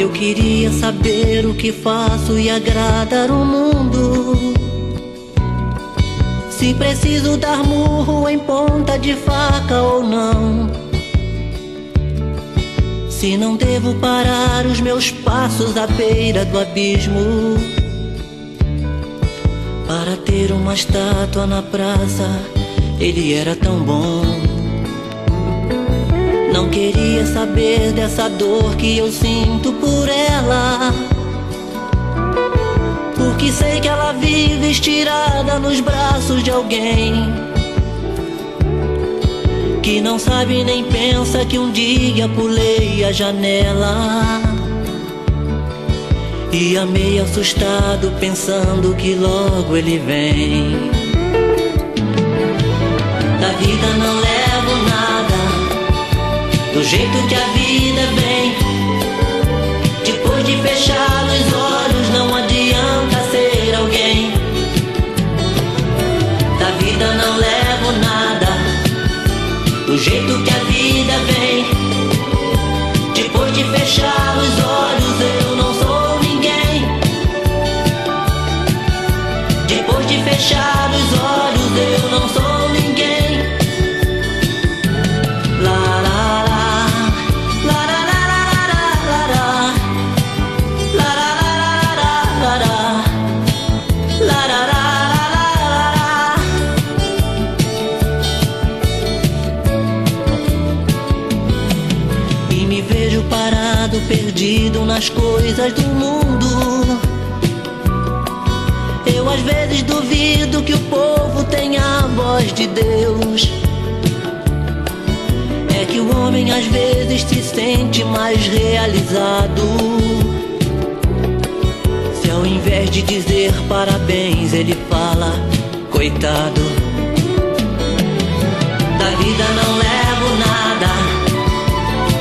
Eu queria saber o que faço e agradar o mundo. Se preciso dar murro em ponta de faca ou não. Se não devo parar os meus passos à beira do abismo. Para ter uma estátua na praça, ele era tão bom. Queria saber dessa dor que eu sinto por ela. Porque sei que ela vive estirada nos braços de alguém. Que não sabe nem pensa que um dia pulei a janela. E amei assustado, pensando que logo ele vem. Jeito que a vida vem. Depois de fechar os olhos, não adianta ser alguém. Da vida não levo nada, do jeito que a perdido nas coisas do mundo. Eu às vezes duvido que o povo tenha a voz de Deus. É que o homem às vezes se sente mais realizado. Se ao invés de dizer parabéns, ele fala, coitado. Da vida não levo nada,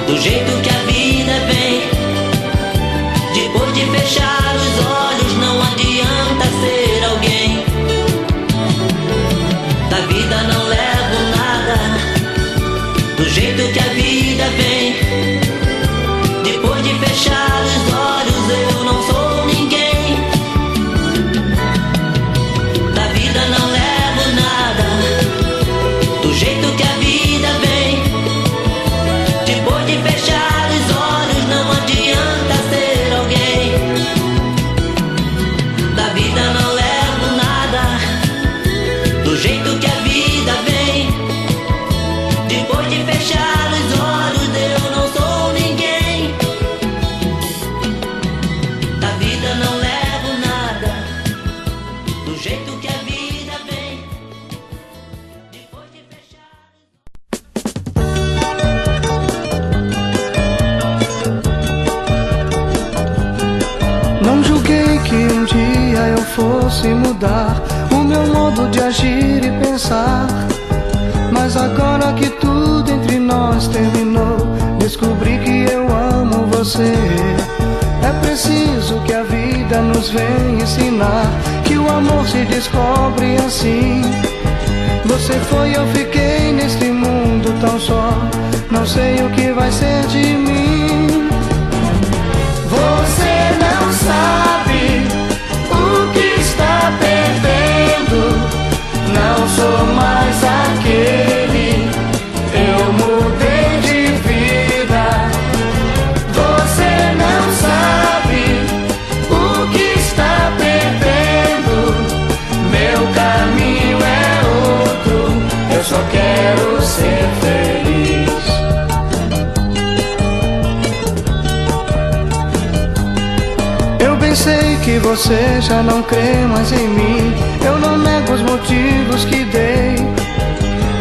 do jeito que a de fechar fosse mudar o meu modo de agir e pensar. Mas agora que tudo entre nós terminou, descobri que eu amo você. É preciso que a vida nos venha ensinar que o amor se descobre assim. Você foi, eu fiquei neste mundo tão só. Não sei o que vai ser de mim. Você não sabe você já não crê mais em mim. Eu não nego os motivos que dei.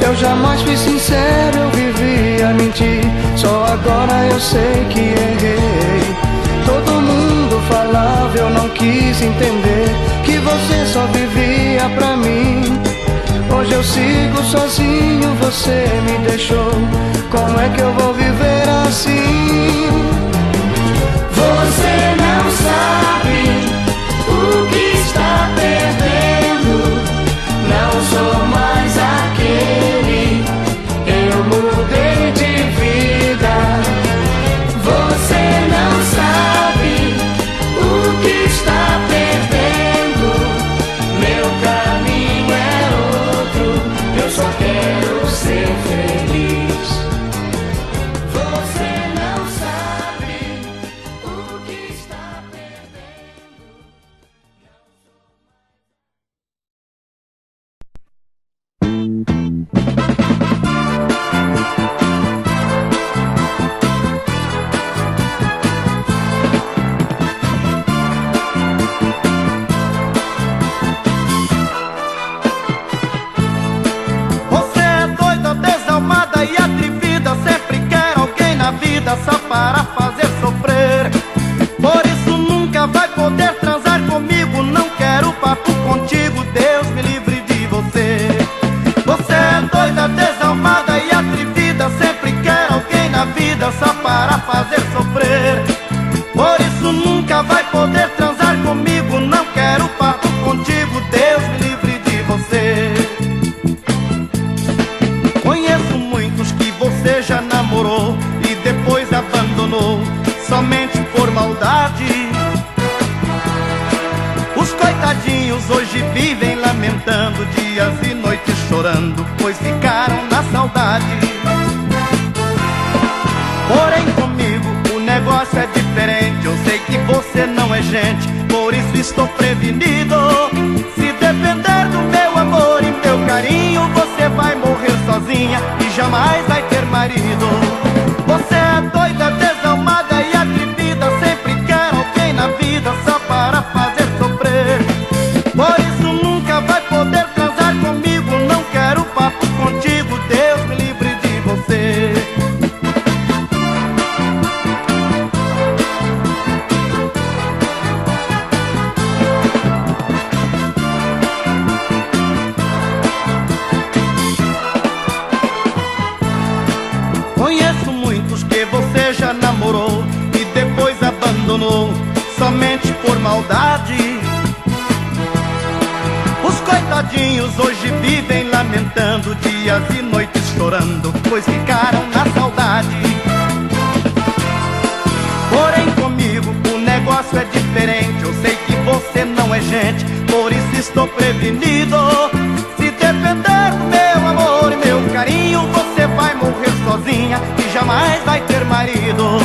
Eu jamais fui sincero, eu vivi a mentir. Só agora eu sei que errei. Todo mundo falava, eu não quis entender que você só vivia pra mim. Hoje eu sigo sozinho, você me deixou. Como é que eu vou viver assim? Você não sabe there. Coitadinhos hoje vivem lamentando dias e noites chorando, pois ficaram na saudade. Porém comigo o negócio é diferente, eu sei que você não é gente, por isso estou prevenido. Se depender do meu amor e meu carinho, você vai morrer sozinha e jamais vai ter marido. Maldade. Os coitadinhos hoje vivem lamentando dias e noites chorando, pois ficaram na saudade. Porém comigo o negócio é diferente, eu sei que você não é gente, por isso estou prevenido. Se depender do meu amor e meu carinho, você vai morrer sozinha e jamais vai ter marido.